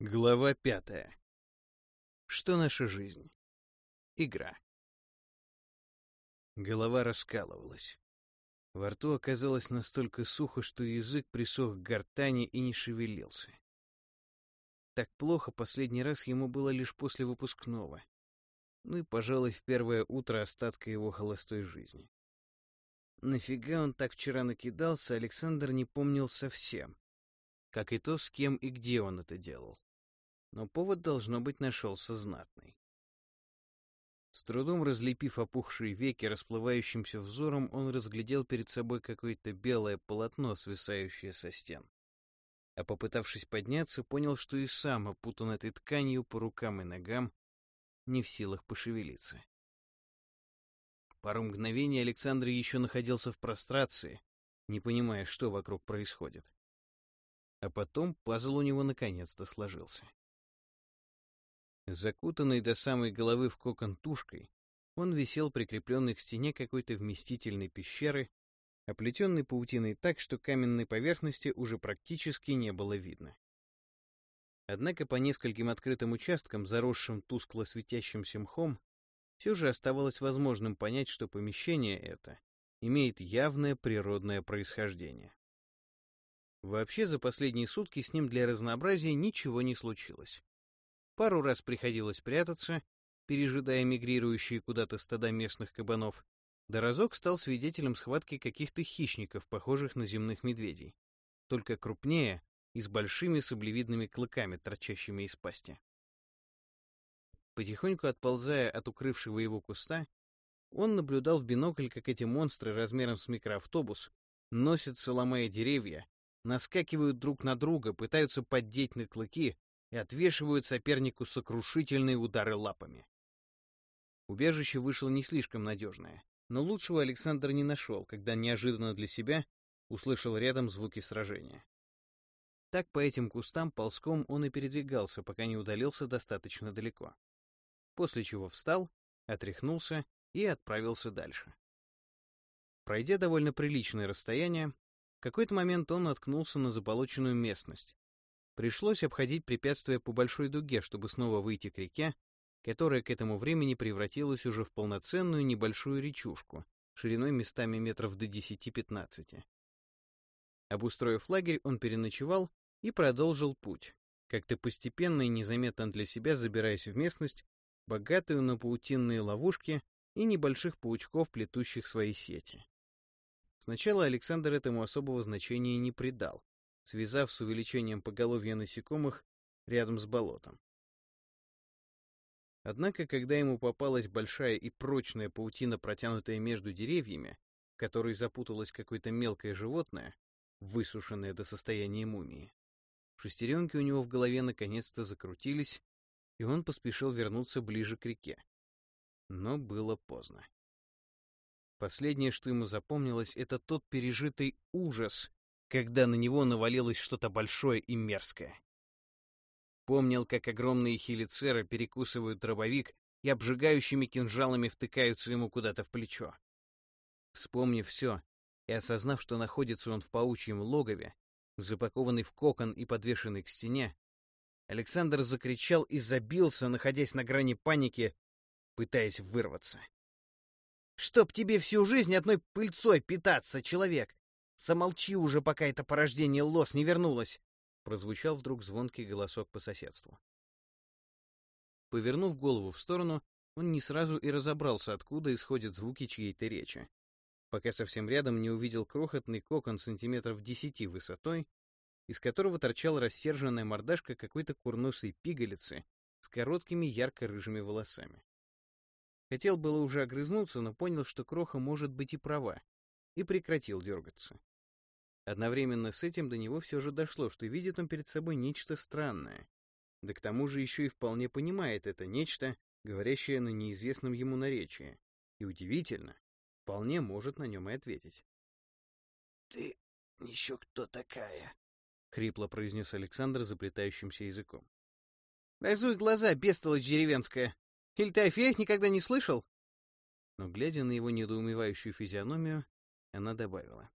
Глава пятая. Что наша жизнь? Игра. Голова раскалывалась. Во рту оказалось настолько сухо, что язык присох к гортани и не шевелился. Так плохо последний раз ему было лишь после выпускного. Ну и, пожалуй, в первое утро остатка его холостой жизни. Нафига он так вчера накидался, Александр не помнил совсем. Как и то, с кем и где он это делал но повод, должно быть, нашелся знатный. С трудом разлепив опухшие веки расплывающимся взором, он разглядел перед собой какое-то белое полотно, свисающее со стен. А попытавшись подняться, понял, что и сам опутан этой тканью по рукам и ногам, не в силах пошевелиться. Пару мгновений Александр еще находился в прострации, не понимая, что вокруг происходит. А потом пазл у него наконец-то сложился. Закутанный до самой головы в кокон тушкой, он висел прикрепленный к стене какой-то вместительной пещеры, оплетенной паутиной так, что каменной поверхности уже практически не было видно. Однако по нескольким открытым участкам, заросшим тускло светящимся мхом, все же оставалось возможным понять, что помещение это имеет явное природное происхождение. Вообще, за последние сутки с ним для разнообразия ничего не случилось. Пару раз приходилось прятаться, пережидая мигрирующие куда-то стада местных кабанов, да разок стал свидетелем схватки каких-то хищников, похожих на земных медведей, только крупнее и с большими саблевидными клыками, торчащими из пасти. Потихоньку отползая от укрывшего его куста, он наблюдал в бинокль, как эти монстры размером с микроавтобус носятся, ломая деревья, наскакивают друг на друга, пытаются поддеть на клыки, и отвешивают сопернику сокрушительные удары лапами. Убежище вышло не слишком надежное, но лучшего Александр не нашел, когда неожиданно для себя услышал рядом звуки сражения. Так по этим кустам ползком он и передвигался, пока не удалился достаточно далеко. После чего встал, отряхнулся и отправился дальше. Пройдя довольно приличное расстояние, в какой-то момент он наткнулся на заболоченную местность, Пришлось обходить препятствия по большой дуге, чтобы снова выйти к реке, которая к этому времени превратилась уже в полноценную небольшую речушку, шириной местами метров до 10-15. Обустроив лагерь, он переночевал и продолжил путь, как-то постепенно и незаметно для себя забираясь в местность, богатую на паутинные ловушки и небольших паучков, плетущих свои сети. Сначала Александр этому особого значения не придал, связав с увеличением поголовья насекомых рядом с болотом. Однако, когда ему попалась большая и прочная паутина, протянутая между деревьями, в которой запуталось какое-то мелкое животное, высушенное до состояния мумии, шестеренки у него в голове наконец-то закрутились, и он поспешил вернуться ближе к реке. Но было поздно. Последнее, что ему запомнилось, это тот пережитый ужас, когда на него навалилось что-то большое и мерзкое. Помнил, как огромные хелицеры перекусывают дробовик и обжигающими кинжалами втыкаются ему куда-то в плечо. Вспомнив все и осознав, что находится он в паучьем логове, запакованный в кокон и подвешенный к стене, Александр закричал и забился, находясь на грани паники, пытаясь вырваться. «Чтоб тебе всю жизнь одной пыльцой питаться, человек! Замолчи уже, пока это порождение лос не вернулось!» Прозвучал вдруг звонкий голосок по соседству. Повернув голову в сторону, он не сразу и разобрался, откуда исходят звуки чьей-то речи, пока совсем рядом не увидел крохотный кокон сантиметров десяти высотой, из которого торчала рассерженная мордашка какой-то курносой пигалицы с короткими ярко-рыжими волосами. Хотел было уже огрызнуться, но понял, что Кроха может быть и права, и прекратил дергаться. Одновременно с этим до него все же дошло, что видит он перед собой нечто странное. Да к тому же еще и вполне понимает это нечто, говорящее на неизвестном ему наречии. И удивительно, вполне может на нем и ответить. «Ты еще кто такая?» — хрипло произнес Александр заплетающимся языком. «Разуй глаза, бестолочь деревенская! Или ты о феях никогда не слышал?» Но, глядя на его недоумевающую физиономию, она добавила.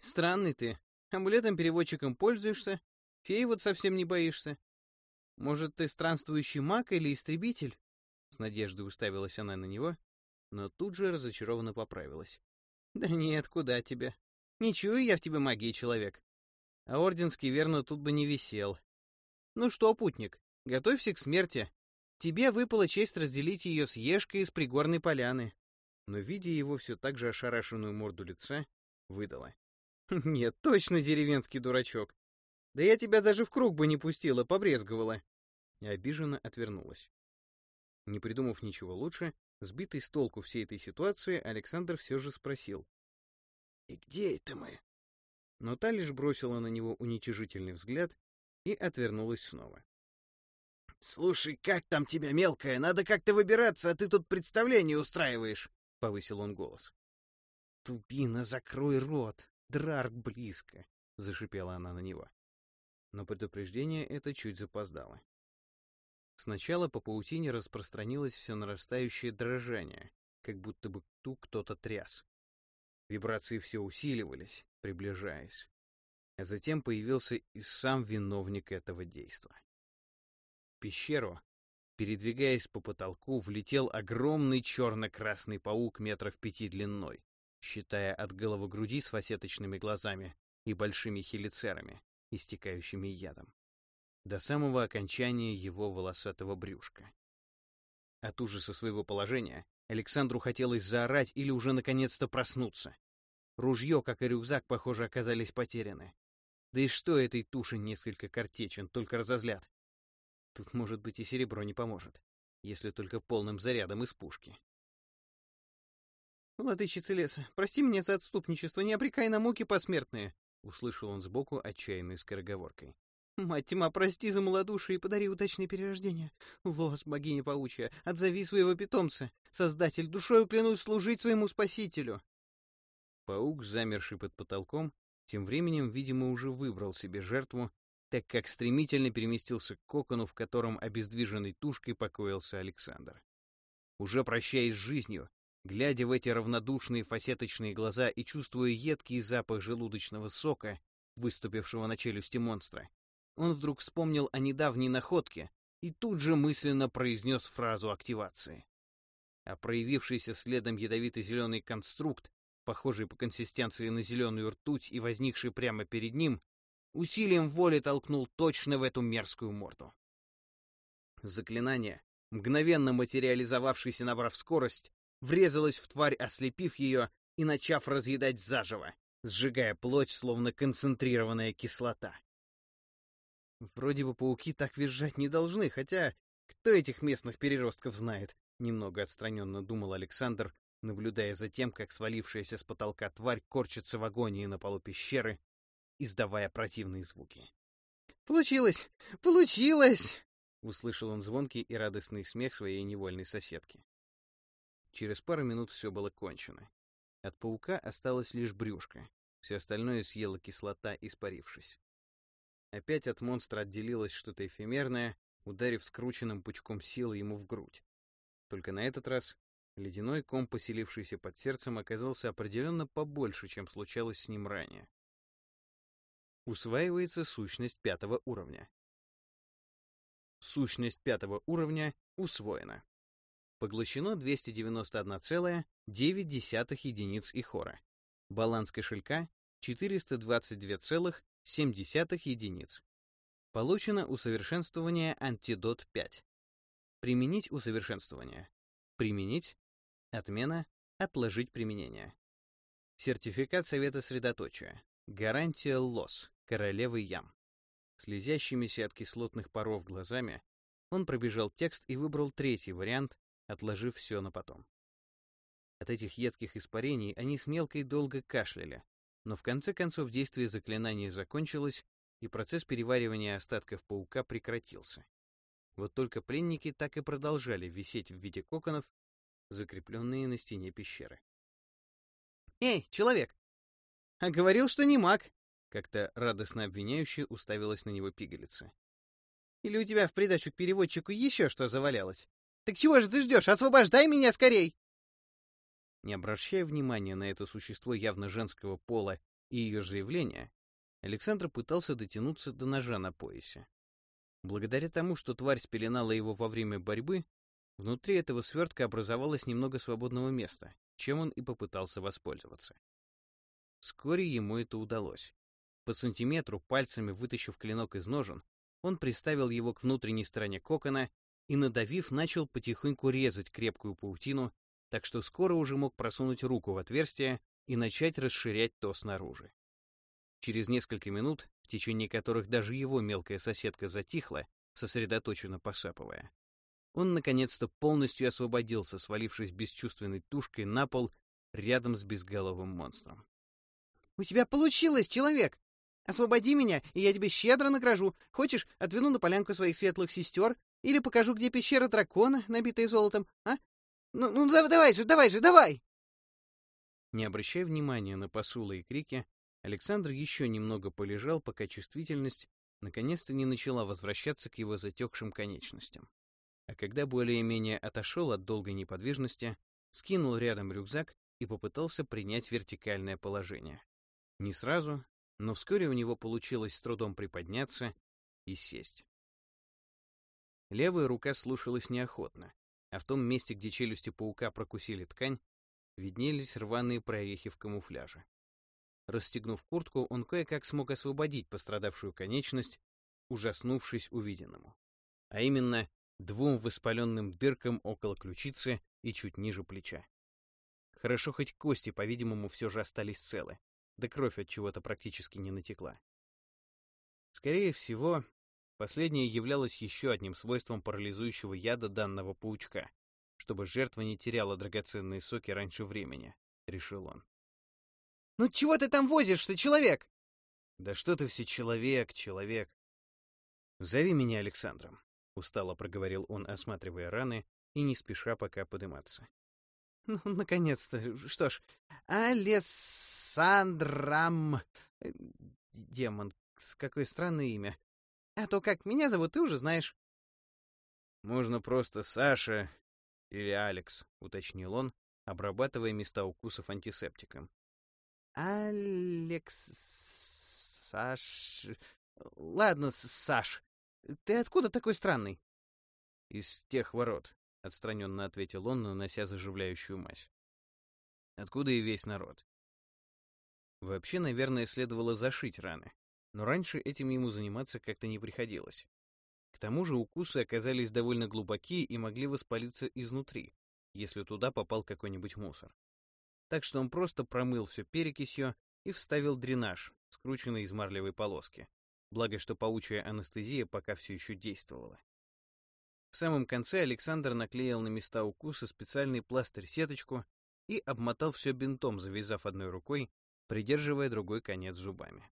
Странный ты. Амулетом-переводчиком пользуешься, феи вот совсем не боишься. Может, ты странствующий маг или истребитель?» С надеждой уставилась она на него, но тут же разочарованно поправилась. «Да нет, куда тебе? Не чую я в тебе магии, человек. А орденский, верно, тут бы не висел. Ну что, путник, готовься к смерти. Тебе выпала честь разделить ее с Ешкой из пригорной поляны». Но, видя его все так же ошарашенную морду лица, выдала. «Нет, точно деревенский дурачок. Да я тебя даже в круг бы не пустила, побрезговала». И обиженно отвернулась. Не придумав ничего лучше, сбитый с толку всей этой ситуации, Александр все же спросил. «И где это мы?» Но та лишь бросила на него уничижительный взгляд и отвернулась снова. «Слушай, как там тебя, мелкая? Надо как-то выбираться, а ты тут представление устраиваешь!» — повысил он голос. «Тупина, закрой рот! Драрк близко!» — зашипела она на него. Но предупреждение это чуть запоздало. Сначала по паутине распространилось все нарастающее дрожание, как будто бы ту кто-то тряс. Вибрации все усиливались, приближаясь. А затем появился и сам виновник этого действа. Пещеру, передвигаясь по потолку, влетел огромный черно-красный паук метров пяти длиной, считая от головы груди с фасеточными глазами и большими хелицерами, истекающими ядом до самого окончания его волосатого брюшка. От ужаса своего положения Александру хотелось заорать или уже наконец-то проснуться. Ружье, как и рюкзак, похоже, оказались потеряны. Да и что этой туши несколько картечин, только разозлят. Тут, может быть, и серебро не поможет, если только полным зарядом из пушки. «Владычица леса, прости меня за отступничество, не обрекай на муки посмертные!» — услышал он сбоку отчаянной скороговоркой. Мать тьма, прости за малодушие и подари удачное перерождение. Лос, богиня паучья, отзови своего питомца. Создатель, душою клянусь служить своему спасителю. Паук, замерший под потолком, тем временем, видимо, уже выбрал себе жертву, так как стремительно переместился к кокону, в котором обездвиженной тушкой покоился Александр. Уже прощаясь с жизнью, глядя в эти равнодушные фасеточные глаза и чувствуя едкий запах желудочного сока, выступившего на челюсти монстра, он вдруг вспомнил о недавней находке и тут же мысленно произнес фразу активации. А проявившийся следом ядовито-зеленый конструкт, похожий по консистенции на зеленую ртуть и возникший прямо перед ним, усилием воли толкнул точно в эту мерзкую морду. Заклинание, мгновенно материализовавшееся набрав скорость, врезалось в тварь, ослепив ее и начав разъедать заживо, сжигая плоть, словно концентрированная кислота. Вроде бы пауки так визжать не должны, хотя кто этих местных переростков знает? Немного отстраненно думал Александр, наблюдая за тем, как свалившаяся с потолка тварь корчится в агонии на полу пещеры, издавая противные звуки. «Получилось! Получилось!» — услышал он звонкий и радостный смех своей невольной соседки. Через пару минут все было кончено. От паука осталось лишь брюшко, все остальное съела кислота, испарившись. Опять от монстра отделилось что-то эфемерное, ударив скрученным пучком силы ему в грудь. Только на этот раз ледяной ком, поселившийся под сердцем, оказался определенно побольше, чем случалось с ним ранее. Усваивается сущность пятого уровня. Сущность пятого уровня усвоена. Поглощено 291,9 единиц ихора. Баланс кошелька 422,7 единиц. Получено усовершенствование антидот 5. Применить усовершенствование. Применить. Отмена. Отложить применение. Сертификат Совета Средоточия. Гарантия ЛОС. Королевы Ям. Слезящимися от кислотных паров глазами он пробежал текст и выбрал третий вариант, отложив все на потом. От этих едких испарений они с мелкой долго кашляли, но в конце концов действие заклинания закончилось, и процесс переваривания остатков паука прекратился. Вот только пленники так и продолжали висеть в виде коконов, закрепленные на стене пещеры. «Эй, человек! А говорил, что не маг!» Как-то радостно обвиняюще уставилась на него пигалица. «Или у тебя в придачу к переводчику еще что завалялось? Так чего же ты ждешь? Освобождай меня скорей!» Не обращая внимания на это существо явно женского пола и ее заявление, Александр пытался дотянуться до ножа на поясе. Благодаря тому, что тварь спеленала его во время борьбы, внутри этого свертка образовалось немного свободного места, чем он и попытался воспользоваться. Вскоре ему это удалось. По сантиметру, пальцами вытащив клинок из ножен, он приставил его к внутренней стороне кокона и, надавив, начал потихоньку резать крепкую паутину, так что скоро уже мог просунуть руку в отверстие и начать расширять то снаружи. Через несколько минут, в течение которых даже его мелкая соседка затихла, сосредоточенно посапывая, он наконец-то полностью освободился, свалившись бесчувственной тушкой на пол рядом с безголовым монстром. «У тебя получилось, человек! Освободи меня, и я тебе щедро награжу. Хочешь, отведу на полянку своих светлых сестер или покажу, где пещера дракона, набитая золотом, а? Ну, ну давай же, давай же, давай!» Не обращая внимания на посулы и крики, Александр еще немного полежал, пока чувствительность наконец-то не начала возвращаться к его затекшим конечностям. А когда более-менее отошел от долгой неподвижности, скинул рядом рюкзак и попытался принять вертикальное положение. Не сразу, но вскоре у него получилось с трудом приподняться и сесть. Левая рука слушалась неохотно, а в том месте, где челюсти паука прокусили ткань, виднелись рваные прорехи в камуфляже. Расстегнув куртку, он кое-как смог освободить пострадавшую конечность, ужаснувшись увиденному. А именно, двум воспаленным дыркам около ключицы и чуть ниже плеча. Хорошо, хоть кости, по-видимому, все же остались целы, да кровь от чего-то практически не натекла. Скорее всего, последнее являлось еще одним свойством парализующего яда данного паучка, чтобы жертва не теряла драгоценные соки раньше времени, решил он. «Ну чего ты там возишься, человек?» «Да что ты все человек, человек!» «Зови меня Александром», — устало проговорил он, осматривая раны и не спеша пока подниматься. «Ну, наконец-то. Что ж, Александрам... Э, демон, с какое странное имя. А то как меня зовут, ты уже знаешь». «Можно просто Саша или Алекс», — уточнил он, обрабатывая места укусов антисептиком. Алекс... Саш... Ладно, Саш. Ты откуда такой странный? Из тех ворот, отстраненно ответил он, нанося заживляющую мазь. Откуда и весь народ. Вообще, наверное, следовало зашить раны, но раньше этим ему заниматься как-то не приходилось. К тому же укусы оказались довольно глубокие и могли воспалиться изнутри, если туда попал какой-нибудь мусор так что он просто промыл все перекисью и вставил дренаж, скрученный из марлевой полоски. Благо, что паучья анестезия пока все еще действовала. В самом конце Александр наклеил на места укуса специальный пластырь-сеточку и обмотал все бинтом, завязав одной рукой, придерживая другой конец зубами.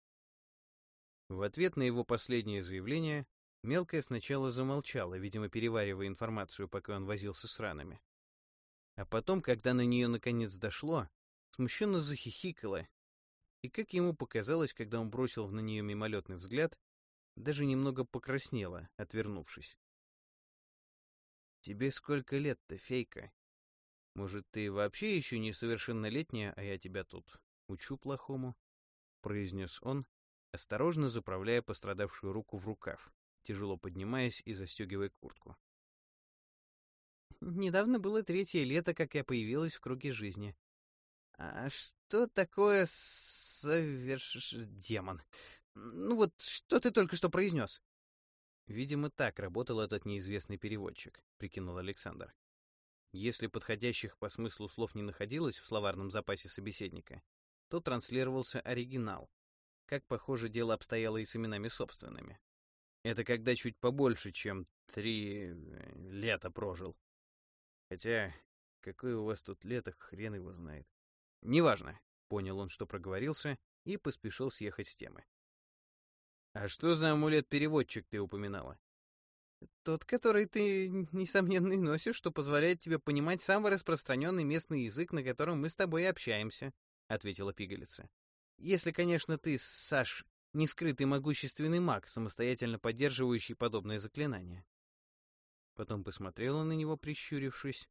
В ответ на его последнее заявление Мелкая сначала замолчала, видимо, переваривая информацию, пока он возился с ранами. А потом, когда на нее наконец дошло, смущенно захихикала, и, как ему показалось, когда он бросил на нее мимолетный взгляд, даже немного покраснела, отвернувшись. «Тебе сколько лет-то, фейка? Может, ты вообще еще несовершеннолетняя, а я тебя тут учу плохому?» — произнес он, осторожно заправляя пострадавшую руку в рукав, тяжело поднимаясь и застегивая куртку. Недавно было третье лето, как я появилась в круге жизни. А что такое соверш... демон? Ну вот, что ты только что произнес? Видимо, так работал этот неизвестный переводчик, прикинул Александр. Если подходящих по смыслу слов не находилось в словарном запасе собеседника, то транслировался оригинал. Как, похоже, дело обстояло и с именами собственными. Это когда чуть побольше, чем три э, лета прожил. Хотя, какое у вас тут лето, хрен его знает. Неважно, понял он, что проговорился, и поспешил съехать с темы. А что за амулет-переводчик ты упоминала? Тот, который ты, несомненно, носишь, что позволяет тебе понимать самый распространенный местный язык, на котором мы с тобой общаемся, — ответила пигалица. Если, конечно, ты, Саш, не скрытый могущественный маг, самостоятельно поддерживающий подобное заклинание. Потом посмотрела на него, прищурившись,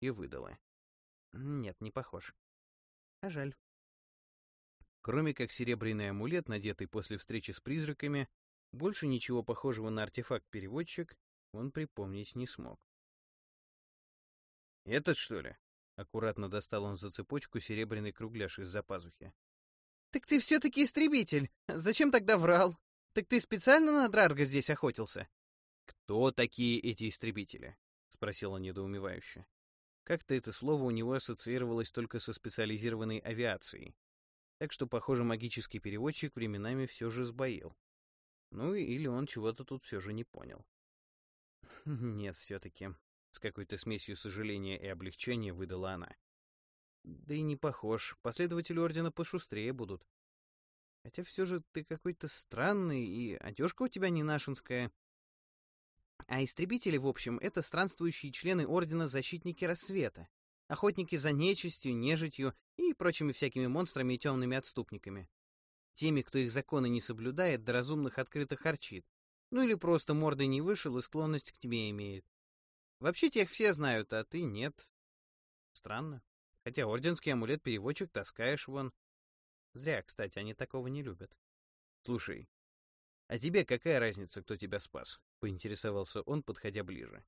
и выдала. Нет, не похож. А жаль. Кроме как серебряный амулет, надетый после встречи с призраками, Больше ничего похожего на артефакт-переводчик он припомнить не смог. «Этот, что ли?» — аккуратно достал он за цепочку серебряный кругляш из-за пазухи. «Так ты все-таки истребитель! Зачем тогда врал? Так ты специально на Драрга здесь охотился?» «Кто такие эти истребители?» — спросил он недоумевающе. Как-то это слово у него ассоциировалось только со специализированной авиацией. Так что, похоже, магический переводчик временами все же сбоил. Ну или он чего-то тут все же не понял. Нет, все-таки. С какой-то смесью сожаления и облегчения выдала она. Да и не похож. Последователи Ордена пошустрее будут. Хотя все же ты какой-то странный, и одежка у тебя не нашинская. А истребители, в общем, это странствующие члены Ордена Защитники Рассвета, охотники за нечистью, нежитью и прочими всякими монстрами и темными отступниками. Теми, кто их законы не соблюдает, до разумных открыто харчит. Ну или просто мордой не вышел и склонность к тебе имеет. Вообще тех все знают, а ты нет. Странно. Хотя орденский амулет-переводчик таскаешь вон. Зря, кстати, они такого не любят. Слушай, а тебе какая разница, кто тебя спас? Поинтересовался он, подходя ближе.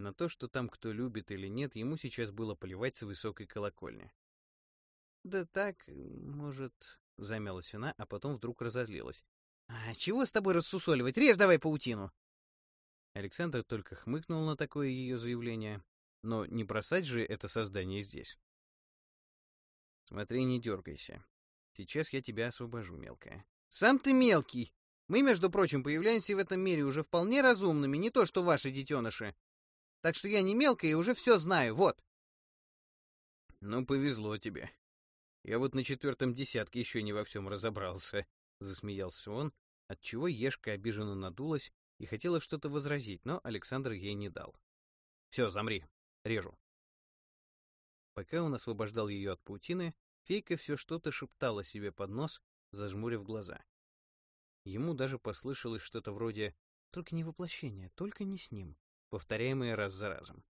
На то, что там кто любит или нет, ему сейчас было поливать с высокой колокольни. Да так, может, Замялась она, а потом вдруг разозлилась. «А чего с тобой рассусоливать? Режь давай паутину!» Александр только хмыкнул на такое ее заявление. Но не бросать же это создание здесь. Смотри, не дергайся. Сейчас я тебя освобожу, мелкая. Сам ты мелкий! Мы, между прочим, появляемся в этом мире уже вполне разумными, не то что ваши детеныши. Так что я не мелкая и уже все знаю, вот. Ну, повезло тебе. Я вот на четвертом десятке еще не во всем разобрался, — засмеялся он, отчего Ешка обиженно надулась и хотела что-то возразить, но Александр ей не дал. «Все, замри, режу». Пока он освобождал ее от паутины, фейка все что-то шептала себе под нос, зажмурив глаза. Ему даже послышалось что-то вроде «Только не воплощение, только не с ним», повторяемое раз за разом.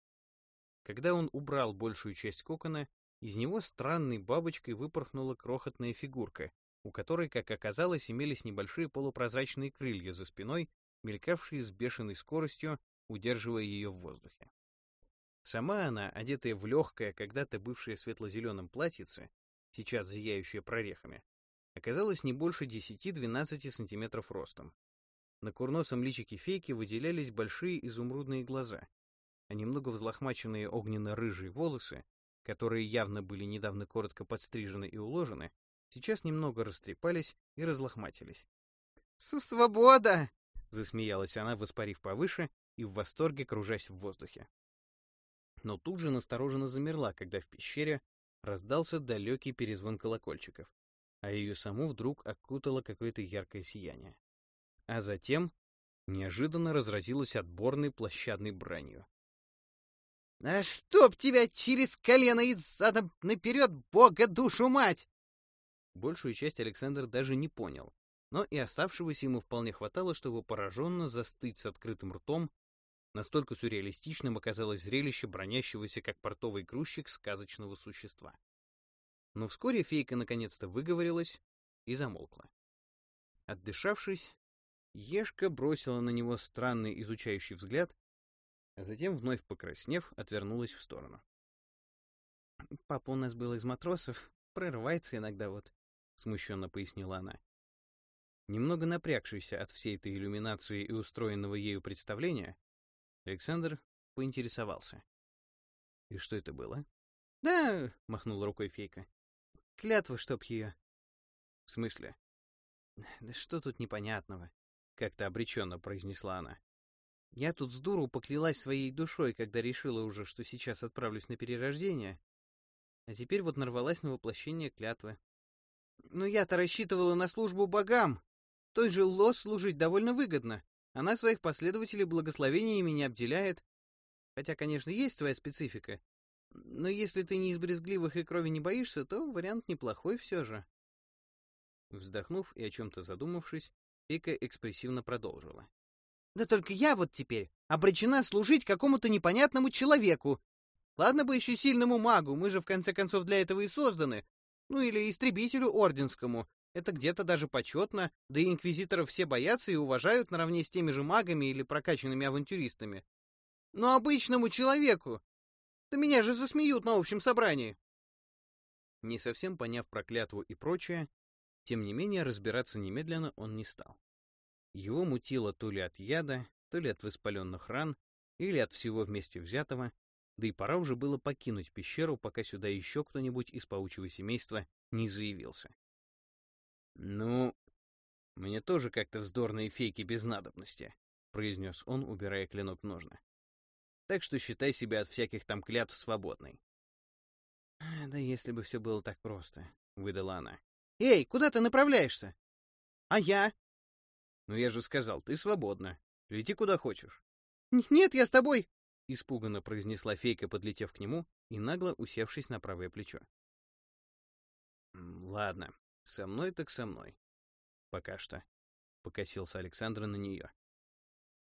Когда он убрал большую часть кокона, из него странной бабочкой выпорхнула крохотная фигурка, у которой, как оказалось, имелись небольшие полупрозрачные крылья за спиной, мелькавшие с бешеной скоростью, удерживая ее в воздухе. Сама она, одетая в легкое, когда-то бывшее светло-зеленым платьице, сейчас зияющее прорехами, оказалась не больше 10-12 сантиметров ростом. На курносом личике фейки выделялись большие изумрудные глаза, а немного взлохмаченные огненно-рыжие волосы которые явно были недавно коротко подстрижены и уложены, сейчас немного растрепались и разлохматились. «Свобода!» — засмеялась она, воспарив повыше и в восторге кружась в воздухе. Но тут же настороженно замерла, когда в пещере раздался далекий перезвон колокольчиков, а ее саму вдруг окутало какое-то яркое сияние. А затем неожиданно разразилась отборной площадной бранью. «А чтоб тебя через колено и задом наперед, бога душу мать!» Большую часть Александр даже не понял, но и оставшегося ему вполне хватало, чтобы пораженно застыть с открытым ртом. Настолько сюрреалистичным оказалось зрелище бронящегося, как портовый грузчик, сказочного существа. Но вскоре фейка наконец-то выговорилась и замолкла. Отдышавшись, Ешка бросила на него странный изучающий взгляд а затем, вновь покраснев, отвернулась в сторону. «Папа у нас был из матросов, прорывается иногда вот», — смущенно пояснила она. Немного напрягшийся от всей этой иллюминации и устроенного ею представления, Александр поинтересовался. «И что это было?» «Да», — махнула рукой фейка. «Клятва, чтоб ее». «В смысле?» «Да что тут непонятного?» — как-то обреченно произнесла она. Я тут с дуру поклялась своей душой, когда решила уже, что сейчас отправлюсь на перерождение, а теперь вот нарвалась на воплощение клятвы. Но я-то рассчитывала на службу богам. Той же Лос служить довольно выгодно. Она своих последователей благословениями не обделяет. Хотя, конечно, есть твоя специфика. Но если ты не из брезгливых и крови не боишься, то вариант неплохой все же. Вздохнув и о чем-то задумавшись, Пика экспрессивно продолжила. Да только я вот теперь обречена служить какому-то непонятному человеку. Ладно бы еще сильному магу, мы же в конце концов для этого и созданы. Ну или истребителю орденскому, Это где-то даже почетно, да и инквизиторов все боятся и уважают наравне с теми же магами или прокачанными авантюристами. Но обычному человеку... Да меня же засмеют на общем собрании. Не совсем поняв про клятву и прочее, тем не менее разбираться немедленно он не стал. Его мутило то ли от яда, то ли от воспаленных ран, или от всего вместе взятого, да и пора уже было покинуть пещеру, пока сюда еще кто-нибудь из паучьего семейства не заявился. «Ну, мне тоже как-то вздорные фейки без надобности», — произнес он, убирая клинок в ножны. «Так что считай себя от всяких там клятв свободной». «Да если бы все было так просто», — выдала она. «Эй, куда ты направляешься?» «А я?» «Ну я же сказал, ты свободна. Лети куда хочешь». «Нет, я с тобой!» — испуганно произнесла фейка, подлетев к нему и нагло усевшись на правое плечо. «Ладно, со мной так со мной. Пока что», — покосился Александр на нее.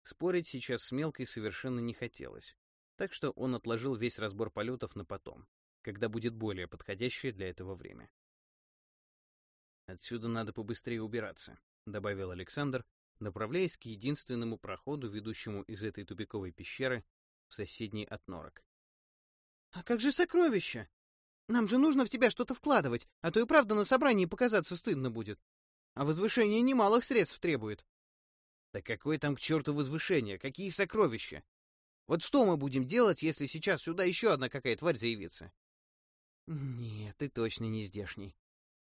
Спорить сейчас с мелкой совершенно не хотелось, так что он отложил весь разбор полетов на потом, когда будет более подходящее для этого время. «Отсюда надо побыстрее убираться», — добавил Александр, направляясь к единственному проходу, ведущему из этой тупиковой пещеры в соседний отнорок. «А как же сокровища? Нам же нужно в тебя что-то вкладывать, а то и правда на собрании показаться стыдно будет. А возвышение немалых средств требует». «Да какое там к черту возвышение? Какие сокровища? Вот что мы будем делать, если сейчас сюда еще одна какая тварь заявится?» «Нет, ты точно не здешний.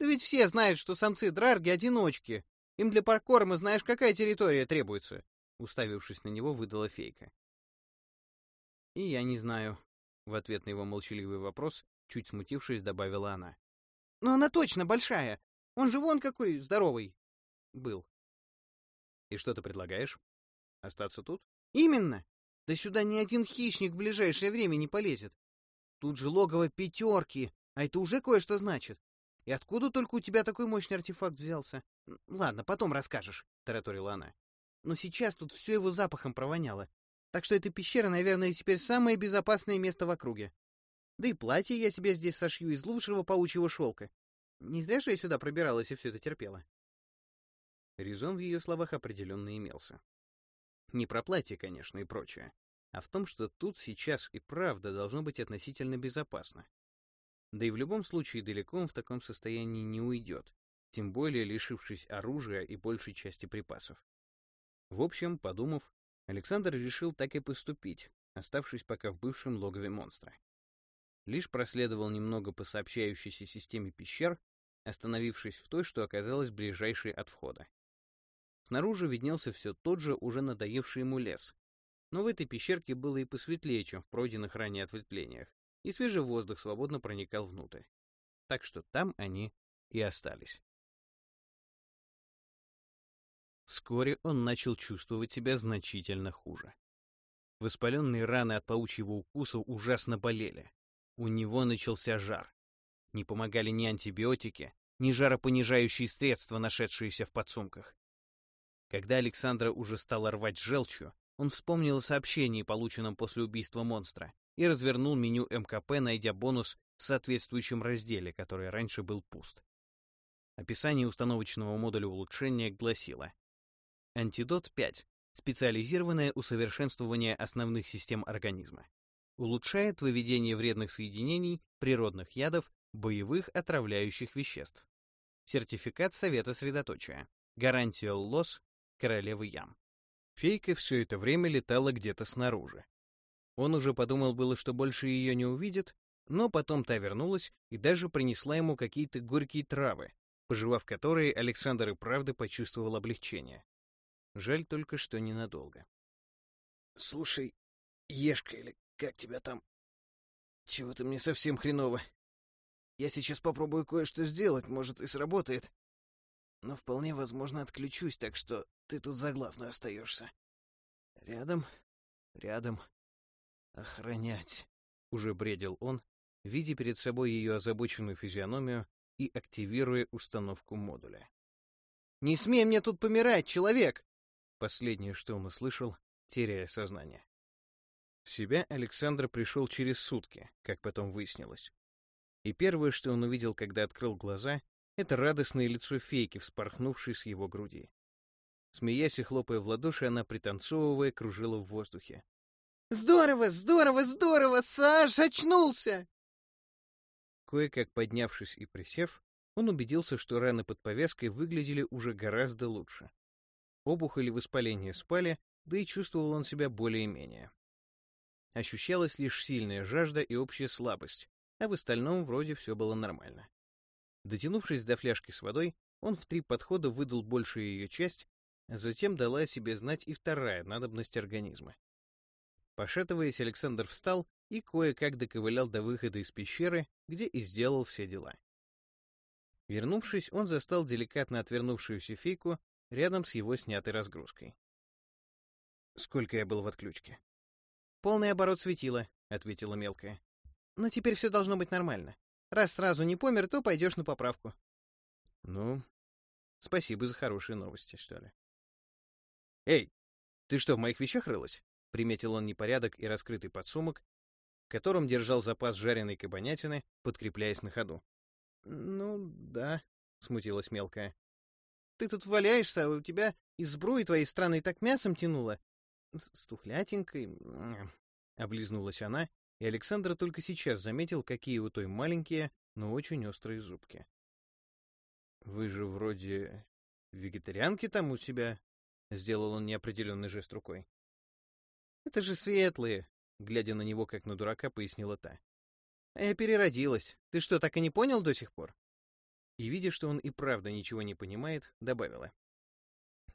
Да ведь все знают, что самцы драрги — одиночки, им для паркорма знаешь, какая территория требуется?» Уставившись на него, выдала фейка. «И я не знаю», — в ответ на его молчаливый вопрос, чуть смутившись, добавила она. «Но она точно большая. Он же вон какой здоровый был». «И что ты предлагаешь? Остаться тут?» «Именно. Да сюда ни один хищник в ближайшее время не полезет. Тут же логово пятерки, а это уже кое-что значит. И откуда только у тебя такой мощный артефакт взялся? Ладно, потом расскажешь, — тараторила она. Но сейчас тут все его запахом провоняло. Так что эта пещера, наверное, теперь самое безопасное место в округе. Да и платье я себе здесь сошью из лучшего паучьего шелка. Не зря же я сюда пробиралась и все это терпела. Резон в ее словах определенно имелся. Не про платье, конечно, и прочее, а в том, что тут сейчас и правда должно быть относительно безопасно. Да и в любом случае далеко он в таком состоянии не уйдет, тем более лишившись оружия и большей части припасов. В общем, подумав, Александр решил так и поступить, оставшись пока в бывшем логове монстра. Лишь проследовал немного по сообщающейся системе пещер, остановившись в той, что оказалась ближайшей от входа. Снаружи виднелся все тот же, уже надоевший ему лес, но в этой пещерке было и посветлее, чем в пройденных ранее ответвлениях, и свежий воздух свободно проникал внутрь. Так что там они и остались. Вскоре он начал чувствовать себя значительно хуже. Воспаленные раны от паучьего укуса ужасно болели. У него начался жар. Не помогали ни антибиотики, ни жаропонижающие средства, нашедшиеся в подсумках. Когда Александра уже стала рвать желчью, он вспомнил о сообщении, полученном после убийства монстра, и развернул меню МКП, найдя бонус в соответствующем разделе, который раньше был пуст. Описание установочного модуля улучшения гласило Антидот 5. Специализированное усовершенствование основных систем организма. Улучшает выведение вредных соединений, природных ядов, боевых отравляющих веществ. Сертификат Совета Средоточия. Гарантия ЛОС Королевы Ям. Фейка все это время летала где-то снаружи. Он уже подумал было, что больше ее не увидит, но потом та вернулась и даже принесла ему какие-то горькие травы, пожевав которые, Александр и правда почувствовал облегчение. Жаль только, что ненадолго. «Слушай, Ешка, или как тебя там? Чего-то мне совсем хреново. Я сейчас попробую кое-что сделать, может, и сработает. Но вполне возможно отключусь, так что ты тут за главную остаешься. Рядом, рядом, «Охранять», — уже бредил он, видя перед собой ее озабоченную физиономию и активируя установку модуля. «Не смей мне тут помирать, человек!» Последнее, что он услышал, теряя сознание. В себя Александр пришел через сутки, как потом выяснилось. И первое, что он увидел, когда открыл глаза, это радостное лицо фейки, вспорхнувшей с его груди. Смеясь и хлопая в ладоши, она, пританцовывая, кружила в воздухе. «Здорово, здорово, здорово! Саш очнулся!» Кое-как поднявшись и присев, он убедился, что раны под повязкой выглядели уже гораздо лучше. Опухоли и воспаление спали, да и чувствовал он себя более-менее. Ощущалась лишь сильная жажда и общая слабость, а в остальном вроде все было нормально. Дотянувшись до фляжки с водой, он в три подхода выдал большую ее часть, а затем дала о себе знать и вторая надобность организма. Пошатываясь, Александр встал и кое-как доковылял до выхода из пещеры, где и сделал все дела. Вернувшись, он застал деликатно отвернувшуюся фейку рядом с его снятой разгрузкой. «Сколько я был в отключке?» «Полный оборот светила», — ответила мелкая. «Но теперь все должно быть нормально. Раз сразу не помер, то пойдешь на поправку». «Ну, спасибо за хорошие новости, что ли». «Эй, ты что, в моих вещах рылась?» — приметил он непорядок и раскрытый подсумок, которым держал запас жареной кабанятины, подкрепляясь на ходу. «Ну, да», — смутилась мелкая. «Ты тут валяешься, а у тебя из сбруи твоей странной так мясом тянуло. С тухлятинкой...» — облизнулась она, и Александр только сейчас заметил, какие у той маленькие, но очень острые зубки. «Вы же вроде вегетарианки там у себя?» — сделал он неопределенный жест рукой. «Это же светлые», — глядя на него как на дурака, пояснила та. Я переродилась. Ты что, так и не понял до сих пор? И, видя, что он и правда ничего не понимает, добавила.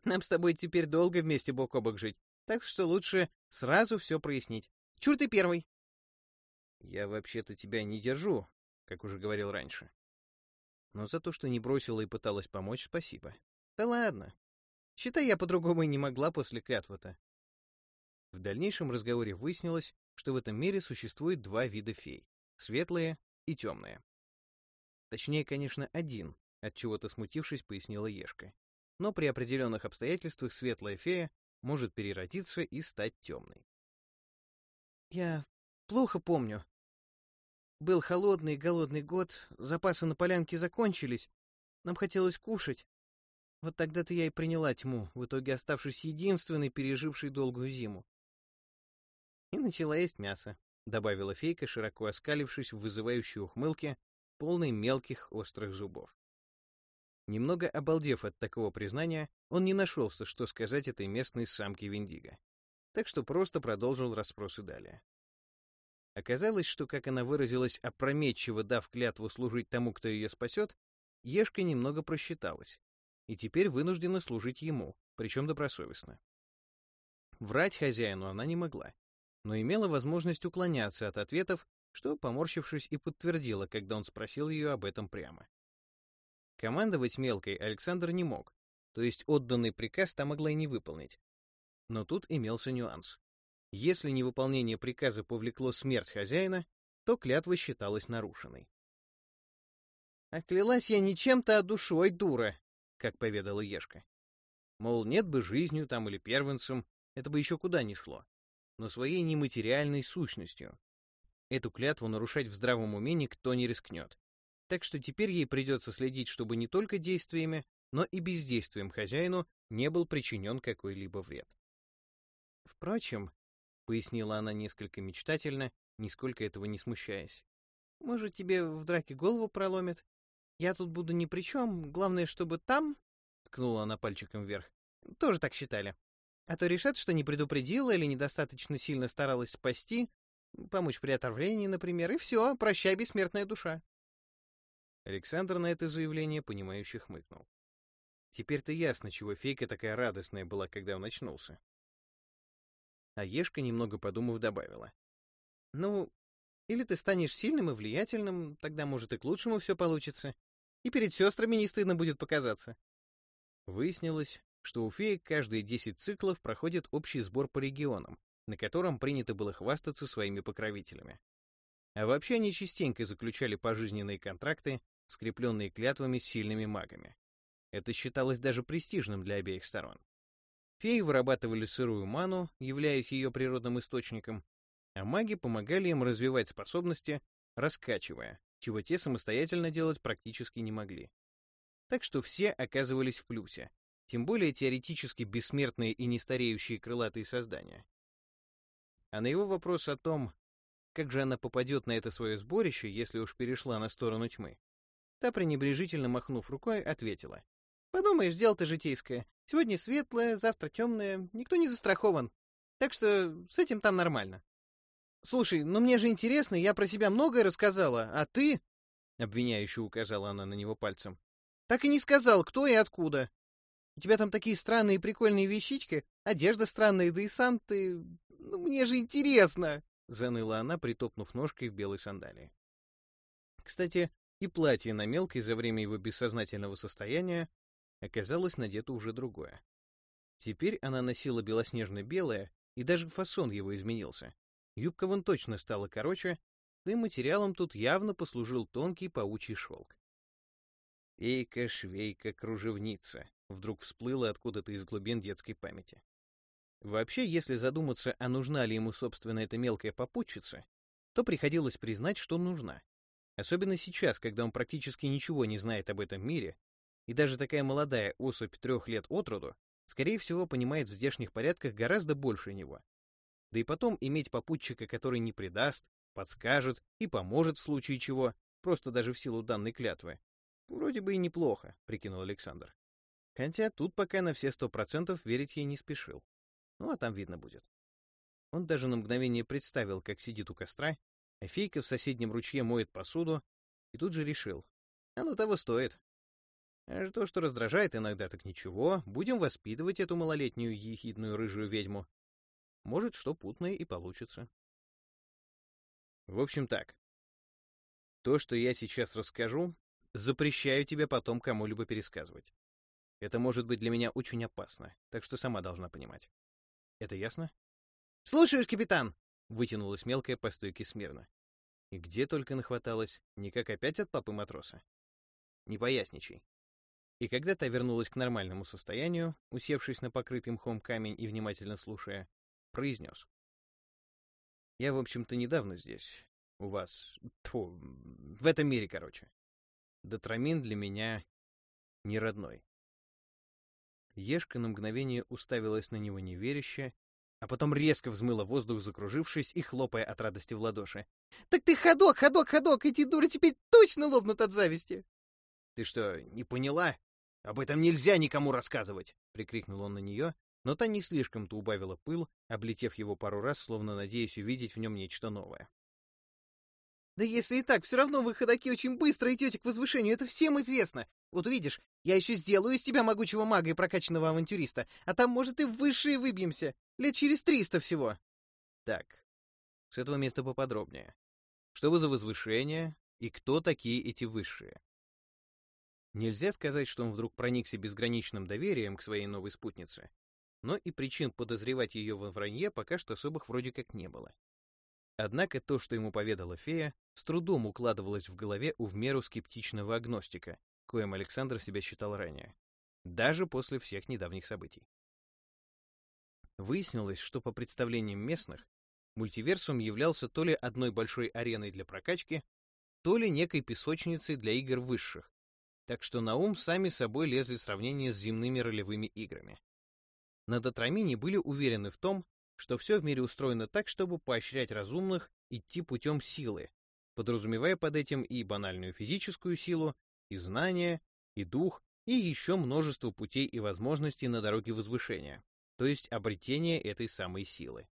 Нам с тобой теперь долго вместе бок о бок жить, так что лучше сразу все прояснить. Чур ты первый. Я вообще-то тебя не держу, как уже говорил раньше. Но за то, что не бросила и пыталась помочь, спасибо. Да ладно. Считай, я по-другому и не могла после клятвы-то. В дальнейшем разговоре выяснилось, что в этом мире существует два вида фей светлые и темные. Точнее, конечно, один, от чего-то смутившись, пояснила Ешка. Но при определенных обстоятельствах светлая фея может переродиться и стать темной. Я плохо помню. Был холодный голодный год, запасы на полянке закончились, нам хотелось кушать. Вот тогда-то я и приняла тьму, в итоге оставшись единственной, пережившей долгую зиму. И начала есть мясо. — добавила фейка, широко оскалившись в вызывающей ухмылке, полной мелких острых зубов. Немного обалдев от такого признания, он не нашелся, что сказать этой местной самке Виндиго, так что просто продолжил расспросы далее. Оказалось, что, как она выразилась, опрометчиво дав клятву служить тому, кто ее спасет, Ешка немного просчиталась, и теперь вынуждена служить ему, причем добросовестно. Врать хозяину она не могла, но имела возможность уклоняться от ответов, что, поморщившись, и подтвердила, когда он спросил ее об этом прямо. Командовать мелкой Александр не мог, то есть отданный приказ та могла и не выполнить. Но тут имелся нюанс. Если невыполнение приказа повлекло смерть хозяина, то клятва считалась нарушенной. «Оклялась я не чем-то, а душой, дура», — как поведала Ешка. Мол, нет бы жизнью там или первенцем, это бы еще куда ни шло но своей нематериальной сущностью. Эту клятву нарушать в здравом уме никто не рискнет. Так что теперь ей придется следить, чтобы не только действиями, но и бездействием хозяину не был причинен какой-либо вред. «Впрочем», — пояснила она несколько мечтательно, нисколько этого не смущаясь, «может, тебе в драке голову проломит? Я тут буду ни при чем, главное, чтобы там...» — ткнула она пальчиком вверх. «Тоже так считали. А то решат, что не предупредила или недостаточно сильно старалась спасти, помочь при отравлении, например, и все, прощай, бессмертная душа. Александр на это заявление, понимающе хмыкнул. Теперь-то ясно, чего фейка такая радостная была, когда он очнулся. А Ешка, немного подумав, добавила. «Ну, или ты станешь сильным и влиятельным, тогда, может, и к лучшему все получится. И перед сестрами не стыдно будет показаться». Выяснилось, что у феек каждые 10 циклов проходит общий сбор по регионам, на котором принято было хвастаться своими покровителями. А вообще они частенько заключали пожизненные контракты, скрепленные клятвами сильными магами. Это считалось даже престижным для обеих сторон. Феи вырабатывали сырую ману, являясь ее природным источником, а маги помогали им развивать способности, раскачивая, чего те самостоятельно делать практически не могли. Так что все оказывались в плюсе, тем более теоретически бессмертные и нестареющие крылатые создания. А на его вопрос о том, как же она попадет на это свое сборище, если уж перешла на сторону тьмы, та, пренебрежительно махнув рукой, ответила. «Подумаешь, дело-то житейское. Сегодня светлое, завтра темное, никто не застрахован. Так что с этим там нормально». «Слушай, ну мне же интересно, я про себя многое рассказала, а ты...» — обвиняюще указала она на него пальцем. «Так и не сказал, кто и откуда. У тебя там такие странные прикольные вещички, одежда странная, да и сам ты... Ну, мне же интересно!» — заныла она, притопнув ножкой в белой сандалии. Кстати, и платье на мелкой за время его бессознательного состояния оказалось надето уже другое. Теперь она носила белоснежно-белое, и даже фасон его изменился. Юбка вон точно стала короче, и материалом тут явно послужил тонкий паучий шелк. Эйка, швейка, кружевница вдруг всплыла откуда-то из глубин детской памяти. Вообще, если задуматься, а нужна ли ему, собственно, эта мелкая попутчица, то приходилось признать, что нужна. Особенно сейчас, когда он практически ничего не знает об этом мире, и даже такая молодая особь трех лет от роду, скорее всего, понимает в здешних порядках гораздо больше него. Да и потом иметь попутчика, который не предаст, подскажет и поможет в случае чего, просто даже в силу данной клятвы. Вроде бы и неплохо, прикинул Александр. Хотя тут пока на все сто процентов верить ей не спешил. Ну, а там видно будет. Он даже на мгновение представил, как сидит у костра, а фейка в соседнем ручье моет посуду, и тут же решил. Оно того стоит. А то, что раздражает иногда, так ничего, будем воспитывать эту малолетнюю ехидную рыжую ведьму. Может, что путное и получится. В общем так. То, что я сейчас расскажу, запрещаю тебе потом кому-либо пересказывать. Это может быть для меня очень опасно, так что сама должна понимать. Это ясно? «Слушаюсь, капитан!» — вытянулась мелкая по стойке смирно. И где только нахваталась, никак опять от папы матроса. Не поясничай. И когда та вернулась к нормальному состоянию, усевшись на покрытый мхом камень и внимательно слушая, произнес. «Я, в общем-то, недавно здесь, у вас, тьфу, в этом мире, короче. Дотрамин для меня не родной. Ешка на мгновение уставилась на него неверяще, а потом резко взмыла воздух, закружившись и хлопая от радости в ладоши. «Так ты ходок, ходок, ходок! Эти дуры теперь точно лопнут от зависти!» «Ты что, не поняла? Об этом нельзя никому рассказывать!» — прикрикнул он на нее, но та не слишком-то убавила пыл, облетев его пару раз, словно надеясь увидеть в нем нечто новое. Да если и так, все равно вы, ходаки, очень быстро идете к возвышению, это всем известно. Вот увидишь, я еще сделаю из тебя могучего мага и прокачанного авантюриста, а там, может, и высшие выбьемся. Лет через триста всего. Так, с этого места поподробнее. Что вы за возвышение и кто такие эти высшие? Нельзя сказать, что он вдруг проникся безграничным доверием к своей новой спутнице, но и причин подозревать ее во вранье пока что особых вроде как не было. Однако то, что ему поведала фея, с трудом укладывалось в голове у в меру скептичного агностика, коим Александр себя считал ранее, даже после всех недавних событий. Выяснилось, что по представлениям местных, мультиверсум являлся то ли одной большой ареной для прокачки, то ли некой песочницей для игр высших, так что на ум сами собой лезли сравнения с земными ролевыми играми. На Дотрамине были уверены в том, что все в мире устроено так, чтобы поощрять разумных идти путем силы, подразумевая под этим и банальную физическую силу, и знания, и дух, и еще множество путей и возможностей на дороге возвышения, то есть обретение этой самой силы.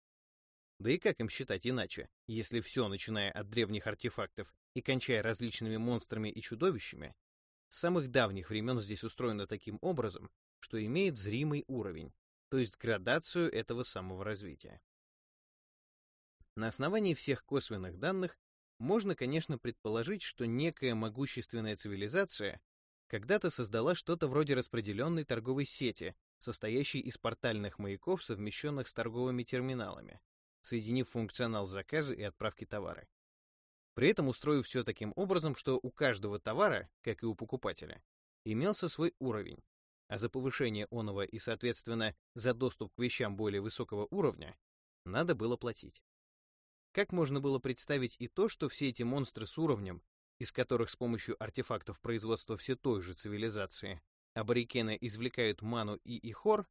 Да и как им считать иначе, если все, начиная от древних артефактов и кончая различными монстрами и чудовищами, с самых давних времен здесь устроено таким образом, что имеет зримый уровень, то есть градацию этого самого развития. На основании всех косвенных данных можно, конечно, предположить, что некая могущественная цивилизация когда-то создала что-то вроде распределенной торговой сети, состоящей из портальных маяков, совмещенных с торговыми терминалами, соединив функционал заказа и отправки товара. При этом устроив все таким образом, что у каждого товара, как и у покупателя, имелся свой уровень, а за повышение оного и, соответственно, за доступ к вещам более высокого уровня надо было платить. Как можно было представить и то, что все эти монстры с уровнем из которых с помощью артефактов производства все той же цивилизации аборигены извлекают ману и ихор,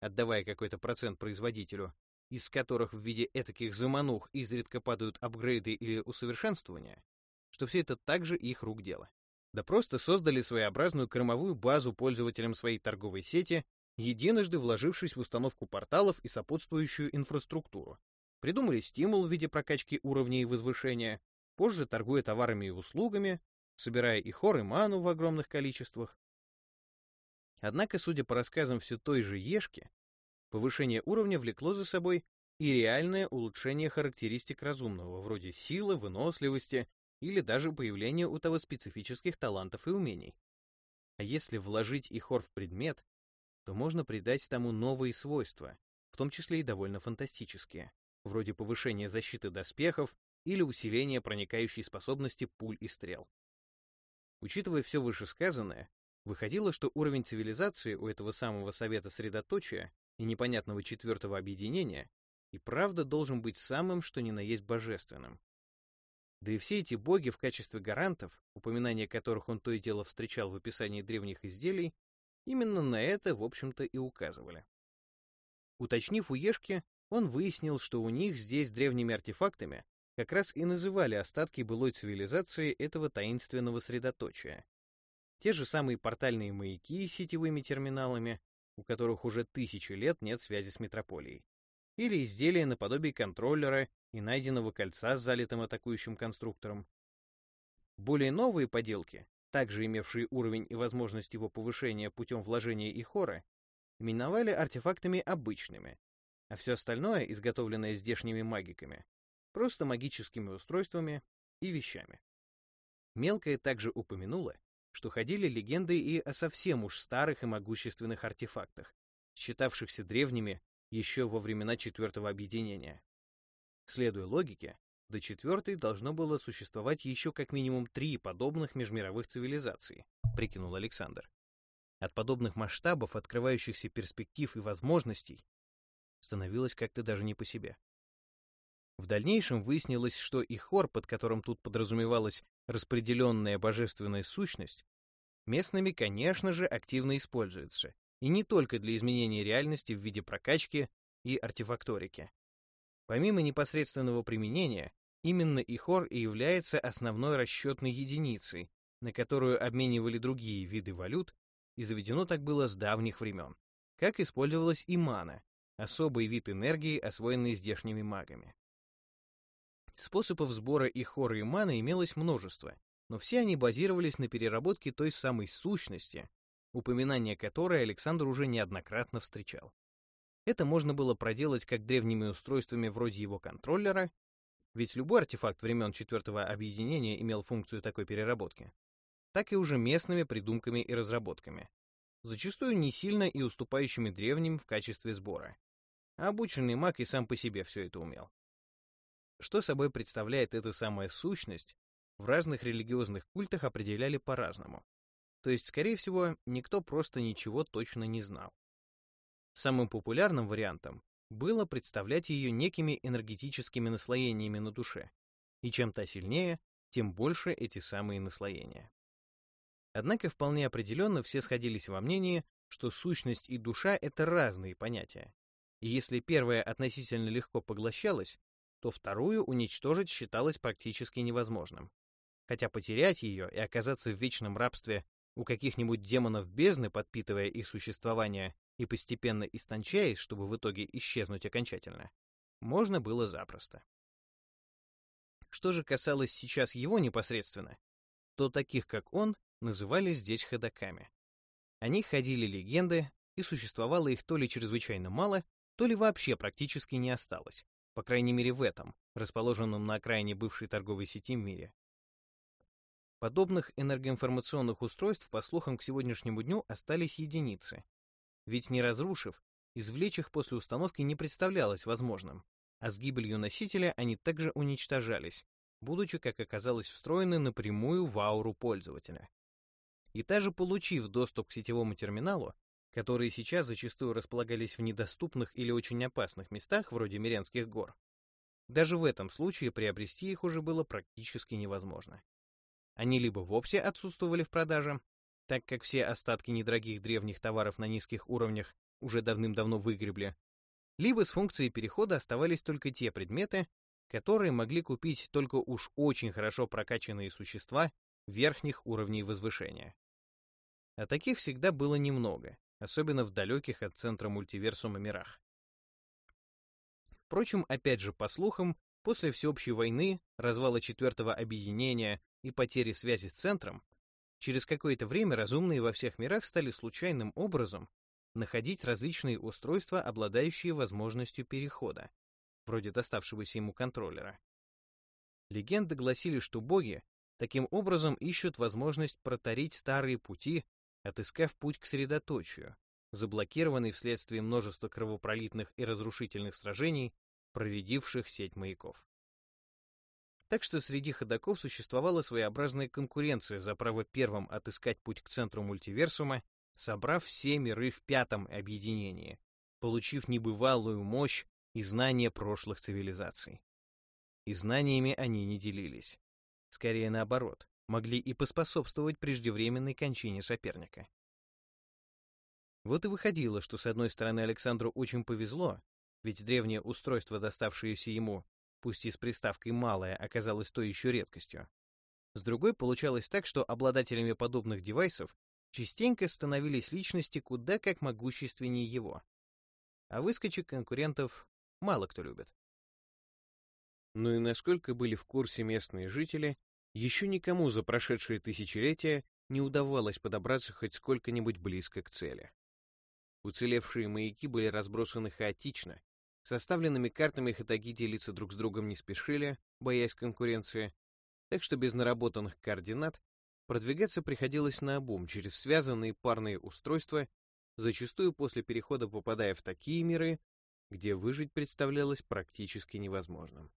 отдавая какой-то процент производителю, из которых в виде этаких заманух изредка падают апгрейды или усовершенствования, что все это также их рук дело. Да просто создали своеобразную кормовую базу пользователям своей торговой сети, единожды вложившись в установку порталов и сопутствующую инфраструктуру. Придумали стимул в виде прокачки уровней и возвышения, позже торгуя товарами и услугами, собирая и хор, и ману в огромных количествах. Однако, судя по рассказам все той же Ешки, повышение уровня влекло за собой и реальное улучшение характеристик разумного, вроде силы, выносливости или даже появление у того специфических талантов и умений. А если вложить ихор в предмет, то можно придать тому новые свойства, в том числе и довольно фантастические, вроде повышения защиты доспехов или усиления проникающей способности пуль и стрел. Учитывая все вышесказанное, выходило, что уровень цивилизации у этого самого совета средоточия и непонятного четвертого объединения и правда должен быть самым, что ни на есть божественным. Да и все эти боги в качестве гарантов, упоминания которых он то и дело встречал в описании древних изделий, именно на это, в общем-то, и указывали. Уточнив у Ешки, он выяснил, что у них здесь древними артефактами как раз и называли остатки былой цивилизации этого таинственного средоточия. Те же самые портальные маяки с сетевыми терминалами, у которых уже тысячи лет нет связи с метрополией или изделия наподобие контроллера и найденного кольца с залитым атакующим конструктором. Более новые поделки, также имевшие уровень и возможность его повышения путем вложения и хора, именовали артефактами обычными, а все остальное, изготовленное здешними магиками, просто магическими устройствами и вещами. Мелкая также упомянула, что ходили легенды и о совсем уж старых и могущественных артефактах, считавшихся древними еще во времена четвертого объединения. Следуя логике, до четвертой должно было существовать еще как минимум три подобных межмировых цивилизаций, прикинул Александр. От подобных масштабов, открывающихся перспектив и возможностей, становилось как-то даже не по себе. В дальнейшем выяснилось, что и хор, под которым тут подразумевалась распределенная божественная сущность, местными, конечно же, активно используется, и не только для изменения реальности в виде прокачки и артефакторики. Помимо непосредственного применения, именно Ихор и является основной расчетной единицей, на которую обменивали другие виды валют, и заведено так было с давних времен. Как использовалась и мана, особый вид энергии, освоенный здешними магами. Способов сбора Ихора и маны имелось множество, но все они базировались на переработке той самой сущности, упоминание которой Александр уже неоднократно встречал. Это можно было проделать как древними устройствами вроде его контроллера, ведь любой артефакт времен четвертого объединения имел функцию такой переработки, так и уже местными придумками и разработками, зачастую не сильно и уступающими древним в качестве сбора. А обученный маг и сам по себе все это умел. Что собой представляет эта самая сущность, в разных религиозных культах определяли по-разному. То есть, скорее всего, никто просто ничего точно не знал. Самым популярным вариантом было представлять ее некими энергетическими наслоениями на душе, и чем та сильнее, тем больше эти самые наслоения. Однако вполне определенно все сходились во мнении, что сущность и душа — это разные понятия. И если первая относительно легко поглощалась, то вторую уничтожить считалось практически невозможным. Хотя потерять ее и оказаться в вечном рабстве у каких-нибудь демонов бездны, подпитывая их существование и постепенно истончаясь, чтобы в итоге исчезнуть окончательно, можно было запросто. Что же касалось сейчас его непосредственно, то таких, как он, называли здесь ходоками. О них ходили легенды, и существовало их то ли чрезвычайно мало, то ли вообще практически не осталось, по крайней мере в этом, расположенном на окраине бывшей торговой сети мире. Подобных энергоинформационных устройств, по слухам, к сегодняшнему дню остались единицы. Ведь не разрушив, извлечь их после установки не представлялось возможным, а с гибелью носителя они также уничтожались, будучи, как оказалось, встроены напрямую в ауру пользователя. И даже получив доступ к сетевому терминалу, которые сейчас зачастую располагались в недоступных или очень опасных местах, вроде Миренских гор, даже в этом случае приобрести их уже было практически невозможно. они либо вовсе отсутствовали в продаже, так как все остатки недорогих древних товаров на низких уровнях уже давным-давно выгребли, либо с функцией перехода оставались только те предметы, которые могли купить только уж очень хорошо прокачанные существа верхних уровней возвышения. А таких всегда было немного, особенно в далеких от центра мультиверсума мирах. Впрочем, опять же, по слухам, после всеобщей войны, развала четвертого объединения и потери связи с центром, через какое-то время разумные во всех мирах стали случайным образом находить различные устройства, обладающие возможностью перехода, вроде доставшегося ему контроллера. Легенды гласили, что боги таким образом ищут возможность протарить старые пути, отыскав путь к средоточию, заблокированный вследствие множества кровопролитных и разрушительных сражений, проредивших сеть маяков. Так что среди ходоков существовала своеобразная конкуренция за право первым отыскать путь к центру мультиверсума, собрав все миры в пятом объединении, получив небывалую мощь и знания прошлых цивилизаций. И знаниями они не делились. Скорее наоборот, могли и поспособствовать преждевременной кончине соперника. Вот и выходило, что с одной стороны Александру очень повезло, ведь древнее устройство, доставшееся ему, пусть и с приставкой «малое», оказалось то еще редкостью. С другой получалось так, что обладателями подобных девайсов частенько становились личности куда как могущественнее его. А выскочек конкурентов мало кто любит. Ну и насколько были в курсе местные жители, еще никому за прошедшие тысячелетия не удавалось подобраться хоть сколько-нибудь близко к цели. Уцелевшие маяки были разбросаны хаотично, составленными картами хатаги делиться друг с другом не спешили, боясь конкуренции, так что без наработанных координат продвигаться приходилось наобум через связанные парные устройства, зачастую после перехода попадая в такие миры, где выжить представлялось практически невозможным.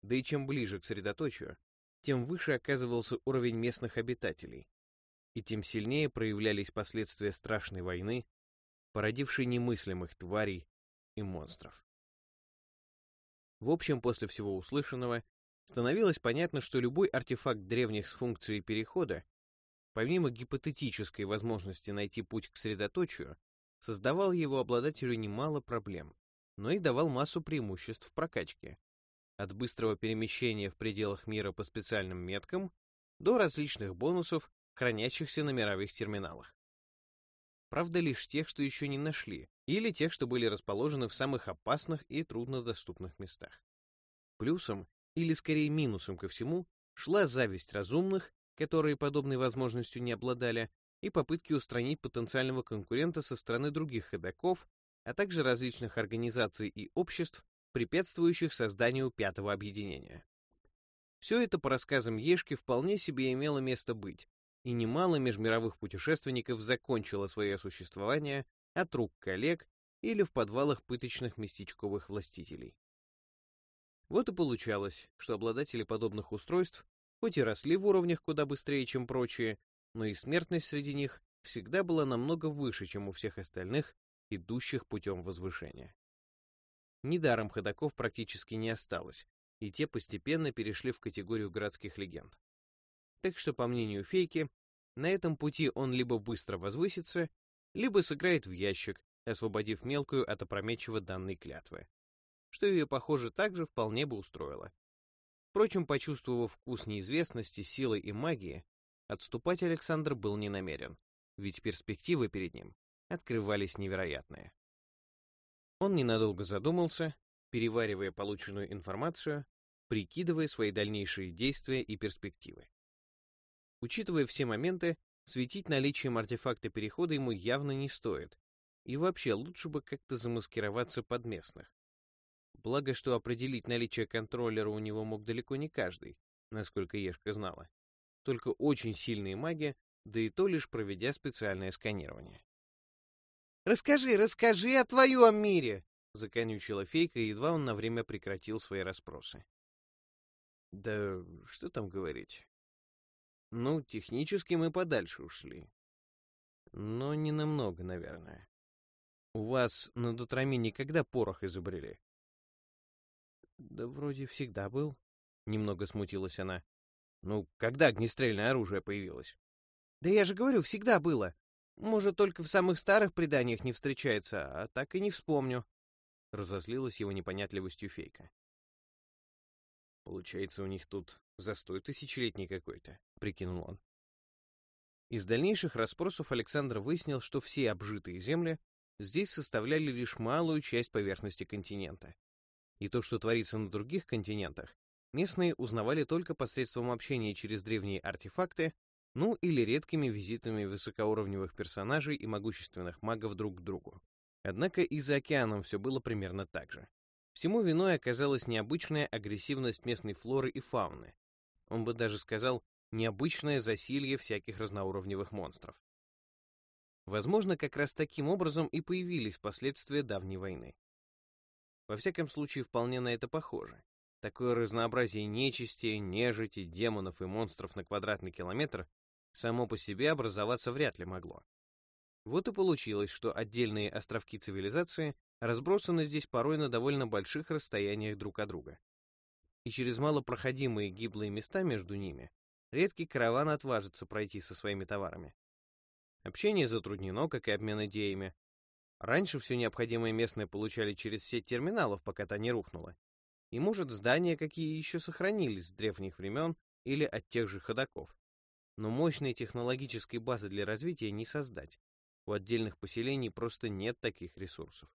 Да и чем ближе к средоточию, тем выше оказывался уровень местных обитателей, и тем сильнее проявлялись последствия страшной войны, породившей немыслимых тварей и монстров. В общем, после всего услышанного, становилось понятно, что любой артефакт древних с функцией перехода, помимо гипотетической возможности найти путь к средоточию, создавал его обладателю немало проблем но и давал массу преимуществ в прокачке. От быстрого перемещения в пределах мира по специальным меткам до различных бонусов, хранящихся на мировых терминалах. Правда, лишь тех, что еще не нашли, или тех, что были расположены в самых опасных и труднодоступных местах. Плюсом, или скорее минусом ко всему, шла зависть разумных, которые подобной возможностью не обладали, и попытки устранить потенциального конкурента со стороны других ходоков а также различных организаций и обществ, препятствующих созданию пятого объединения. Все это, по рассказам Ешки, вполне себе имело место быть, и немало межмировых путешественников закончило свое существование от рук коллег или в подвалах пыточных местечковых властителей. Вот и получалось, что обладатели подобных устройств хоть и росли в уровнях куда быстрее, чем прочие, но и смертность среди них всегда была намного выше, чем у всех остальных, идущих путем возвышения. Недаром ходаков практически не осталось, и те постепенно перешли в категорию городских легенд. Так что, по мнению Фейки, на этом пути он либо быстро возвысится, либо сыграет в ящик, освободив мелкую от опрометчиво данной клятвы, что ее, похоже, также вполне бы устроило. Впрочем, почувствовав вкус неизвестности, силы и магии, отступать Александр был не намерен, ведь перспективы перед ним открывались невероятные. Он ненадолго задумался, переваривая полученную информацию, прикидывая свои дальнейшие действия и перспективы. Учитывая все моменты, светить наличием артефакта перехода ему явно не стоит, и вообще лучше бы как-то замаскироваться под местных. Благо, что определить наличие контроллера у него мог далеко не каждый, насколько Ешка знала. Только очень сильные маги, да и то лишь проведя специальное сканирование. Расскажи, расскажи о твоем мире!» — законючила фейка, едва он на время прекратил свои расспросы. «Да что там говорить? Ну, технически мы подальше ушли. Но не намного, наверное. У вас на Дотраме никогда порох изобрели?» «Да вроде всегда был», — немного смутилась она. Ну, когда огнестрельное оружие появилось? Да я же говорю, всегда было. Может, только в самых старых преданиях не встречается, а так и не вспомню. Разозлилась его непонятливостью фейка. Получается, у них тут застой тысячелетний какой-то, прикинул он. Из дальнейших расспросов Александр выяснил, что все обжитые земли здесь составляли лишь малую часть поверхности континента. И то, что творится на других континентах, местные узнавали только посредством общения через древние артефакты, ну или редкими визитами высокоуровневых персонажей и могущественных магов друг к другу. Однако и за океаном все было примерно так же. Всему виной оказалась необычная агрессивность местной флоры и фауны. Он бы даже сказал, необычное засилье всяких разноуровневых монстров. Возможно, как раз таким образом и появились последствия давней войны. Во всяком случае, вполне на это похоже. Такое разнообразие нечисти, нежити, демонов и монстров на квадратный километр само по себе образоваться вряд ли могло. Вот и получилось, что отдельные островки цивилизации разбросаны здесь порой на довольно больших расстояниях друг от друга. И через малопроходимые гиблые места между ними редкий караван отважится пройти со своими товарами. Общение затруднено, как и обмен идеями. Раньше все необходимое местное получали через сеть терминалов, пока та не рухнула. И, может, здания какие еще сохранились с древних времен или от тех же ходаков. Но мощной технологической базы для развития не создать. У отдельных поселений просто нет таких ресурсов.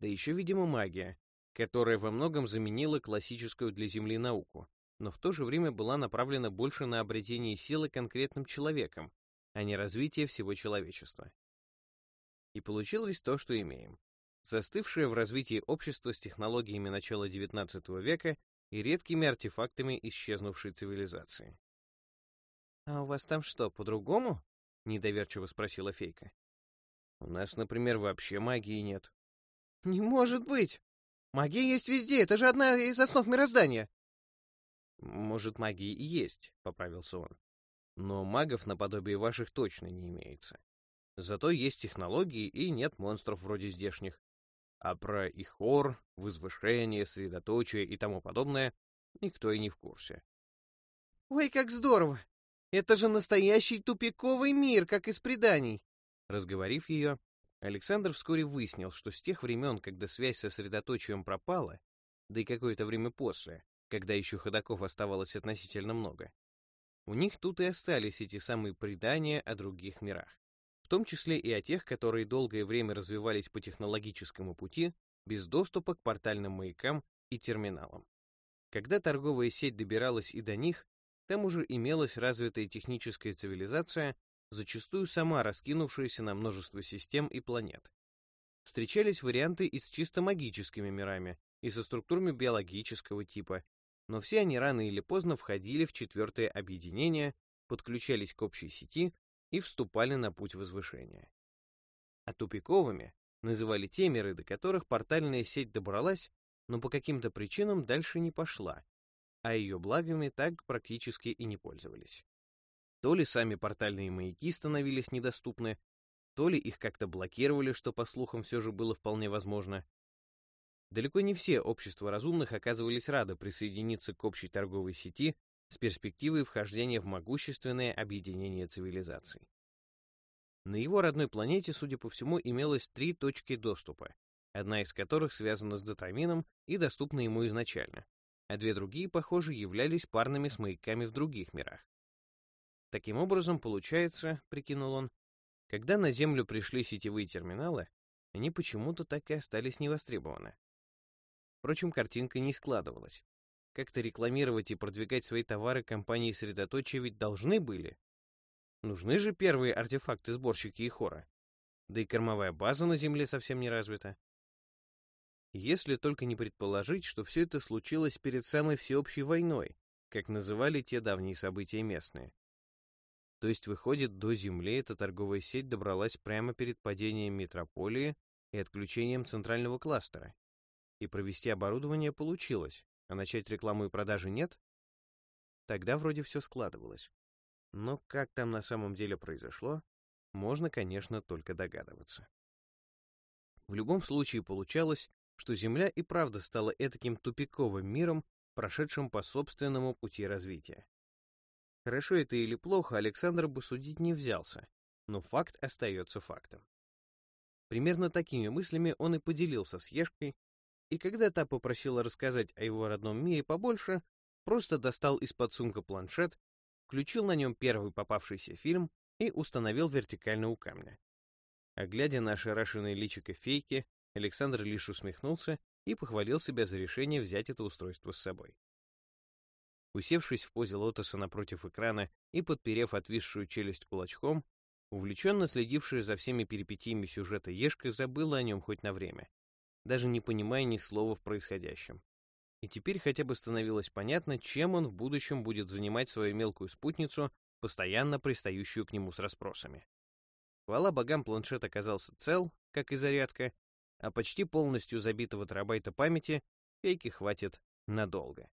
Да еще, видимо, магия, которая во многом заменила классическую для Земли науку, но в то же время была направлена больше на обретение силы конкретным человеком, а не развитие всего человечества. И получилось то, что имеем. Застывшее в развитии общество с технологиями начала XIX века и редкими артефактами исчезнувшей цивилизации. «А у вас там что, по-другому?» — недоверчиво спросила фейка. «У нас, например, вообще магии нет». «Не может быть! Магия есть везде, это же одна из основ мироздания!» «Может, магии и есть», — поправился он. «Но магов наподобие ваших точно не имеется. Зато есть технологии и нет монстров вроде здешних. А про ихор, возвышение, средоточие и тому подобное никто и не в курсе». «Ой, как здорово! Это же настоящий тупиковый мир, как из преданий!» Разговорив ее, Александр вскоре выяснил, что с тех времен, когда связь со средоточием пропала, да и какое-то время после, когда еще ходаков оставалось относительно много. У них тут и остались эти самые предания о других мирах, в том числе и о тех, которые долгое время развивались по технологическому пути без доступа к портальным маякам и терминалам. Когда торговая сеть добиралась и до них, там уже имелась развитая техническая цивилизация, зачастую сама раскинувшаяся на множество систем и планет. Встречались варианты и с чисто магическими мирами, и со структурами биологического типа, но все они рано или поздно входили в четвертое объединение, подключались к общей сети и вступали на путь возвышения. А тупиковыми называли те миры, до которых портальная сеть добралась, но по каким-то причинам дальше не пошла, а ее благами так практически и не пользовались. То ли сами портальные маяки становились недоступны, то ли их как-то блокировали, что, по слухам, все же было вполне возможно, Далеко не все общества разумных оказывались рады присоединиться к общей торговой сети с перспективой вхождения в могущественное объединение цивилизаций. На его родной планете, судя по всему, имелось три точки доступа, одна из которых связана с датамином и доступна ему изначально, а две другие, похоже, являлись парными с маяками в других мирах. Таким образом, получается, прикинул он, когда на Землю пришли сетевые терминалы, они почему-то так и остались невостребованы. Впрочем, картинка не складывалась. Как-то рекламировать и продвигать свои товары компании средоточия ведь должны были. Нужны же первые артефакты-сборщики и хора. Да и кормовая база на Земле совсем не развита. Если только не предположить, что все это случилось перед самой всеобщей войной, как называли те давние события местные. То есть, выходит, до Земли эта торговая сеть добралась прямо перед падением метрополии и отключением центрального кластера и провести оборудование получилось, а начать рекламу и продажи нет? Тогда вроде все складывалось. Но как там на самом деле произошло, можно, конечно, только догадываться. В любом случае получалось, что Земля и правда стала этаким тупиковым миром, прошедшем по собственному пути развития. Хорошо это или плохо, Александр бы судить не взялся, но факт остается фактом. Примерно такими мыслями он и поделился с Ешкой, и когда та попросила рассказать о его родном мире побольше, просто достал из-под сумка планшет, включил на нем первый попавшийся фильм и установил вертикально у камня. А глядя на ошарашенное личико фейки, Александр лишь усмехнулся и похвалил себя за решение взять это устройство с собой. Усевшись в позе лотоса напротив экрана и подперев отвисшую челюсть кулачком, увлеченно следившая за всеми перипетиями сюжета Ешка забыла о нем хоть на время, даже не понимая ни слова в происходящем. И теперь хотя бы становилось понятно, чем он в будущем будет занимать свою мелкую спутницу, постоянно пристающую к нему с расспросами. Хвала богам, планшет оказался цел, как и зарядка, а почти полностью забитого терабайта памяти фейки хватит надолго.